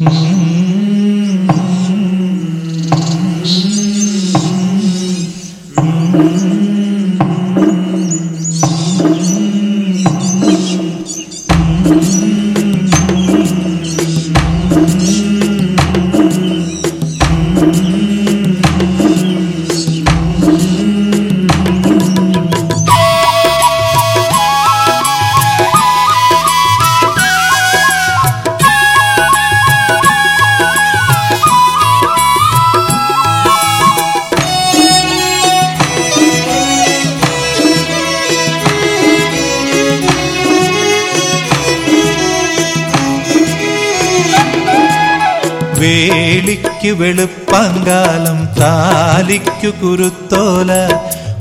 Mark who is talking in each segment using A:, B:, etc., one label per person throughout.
A: Mm-hmm. വേളിക്കു വെളുപ്പങ്കാലം താലിക്കു കുരുത്തോല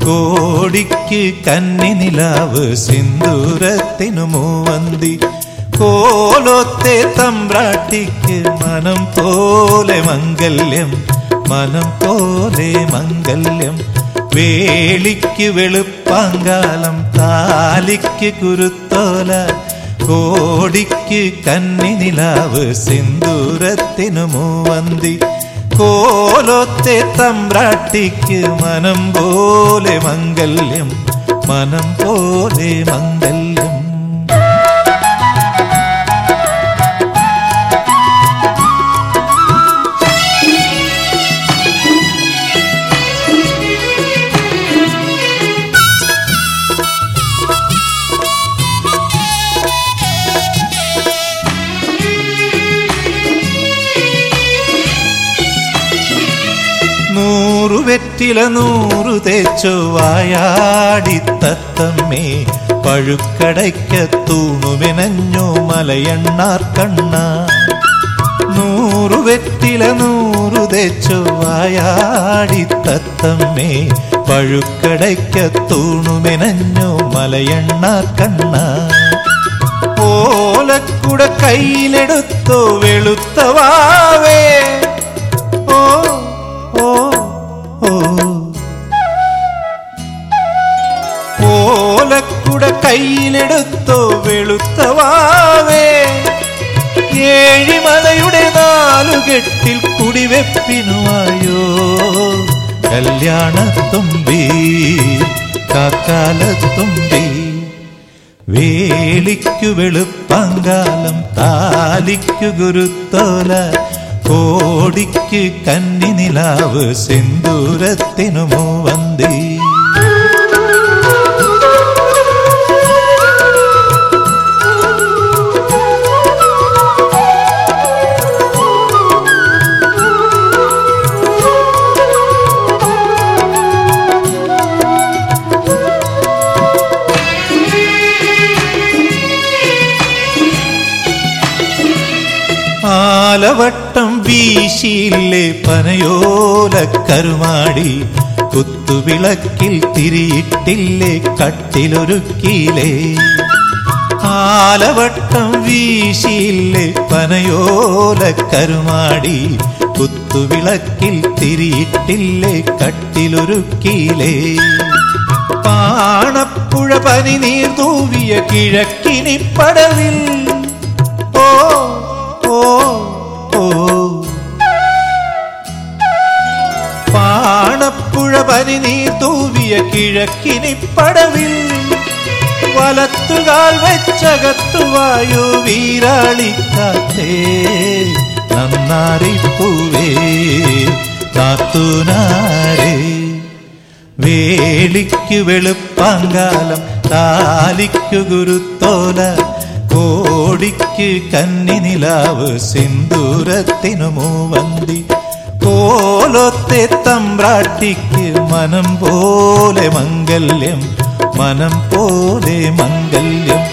A: കോടിക്ക് കന്നി നിലാവ് സിന്ദൂരത്തിനു മൂവന്തി. കോലോത്തെ തമ്പ്രാട്ടിക്ക് മനം പോലെ മംഗല്യം മനം പോലെ മംഗല്യം. വേളിക്ക് വെളുപ്പാങ്കാലം താലിക്ക് കുരുത്തോല കോടിക്ക് കന്നി നിലാവ് സിന്ദൂരത്തിനു മൂവന്തി. കോലോത്തെ തമ്പ്രാട്ടിക്ക് മനം പോലെ മംഗല്യം മനം പോലെ മംഗല്യം. നൂറു വെറ്റില നൂറു തേച്ചു വായാടിത്തത്തമ്മേ. തത്തമ്മേ പഴുക്കടയ്ക്ക തൂണുമെനഞ്ഞു മലയണ്ണാർ കണ്ണ. നൂറു വെറ്റില നൂറു തേച്ചു വായാടിത്തത്തമ്മേ. തത്തമ്മേ പഴുക്കടയ്ക്ക തൂണുമെനഞ്ഞു മലയണ്ണാർ കണ്ണ. ഓലക്കുട കയ്യിലെടുത്തു വെളുത്ത കയ്യിലെടുത്തോ വെളുത്ത വാവേ ഏഴിമലയുടെ നാലുകെട്ടിൽ കുടിവെപ്പിനുമായോ കല്യാണത്തുമ്പി കാക്കാലത്തുമ്പി. വേളിക്കു വെളുപ്പാങ്കാലം താലിക്കു ഗുരുത്തോല. കോടിക്ക് കന്നിനിലാവ് സിന്ദൂരത്തിനു മൂവന്തി. ആലവട്ടം വീശിയില്ലേ പനയോല കരുമാടി? കുത്തുവിളക്കിൽ തിരിയിട്ടില്ലേ കട്ടിലൊരുക്കിയിലേ ആലവട്ടം വീശിയില്ലേ പനയോല കരുമാടി? കുത്തുവിളക്കിൽ തിരിയിട്ടില്ലേ കട്ടിലൊരുക്കിയിലേ പാണപ്പുഴ പനി നീർ തൂവിയ കിഴക്കിനി പടവിൽ പനി നീർ തൂവിയ കിഴക്കിനി പടവിൽ. വലത്തുകാൽ വെച്ചകത്തുവായു വീരാളിക്കാത്തേ നന്നാറിപ്പൂവേ കാത്തുനാരേ വേളിക്കു വെളുപ്പാങ്കാലം താലിക്കു ഗുരുത്തോല. കോടിക്ക് കന്നി നിലാവ് സിന്ദൂരത്തിനു മൂവന്തി. കോലത്തെ തമ്പ്രാട്ടിക്ക് മനം പോലെ മംഗല്യം മനം പോലെ മംഗല്യം.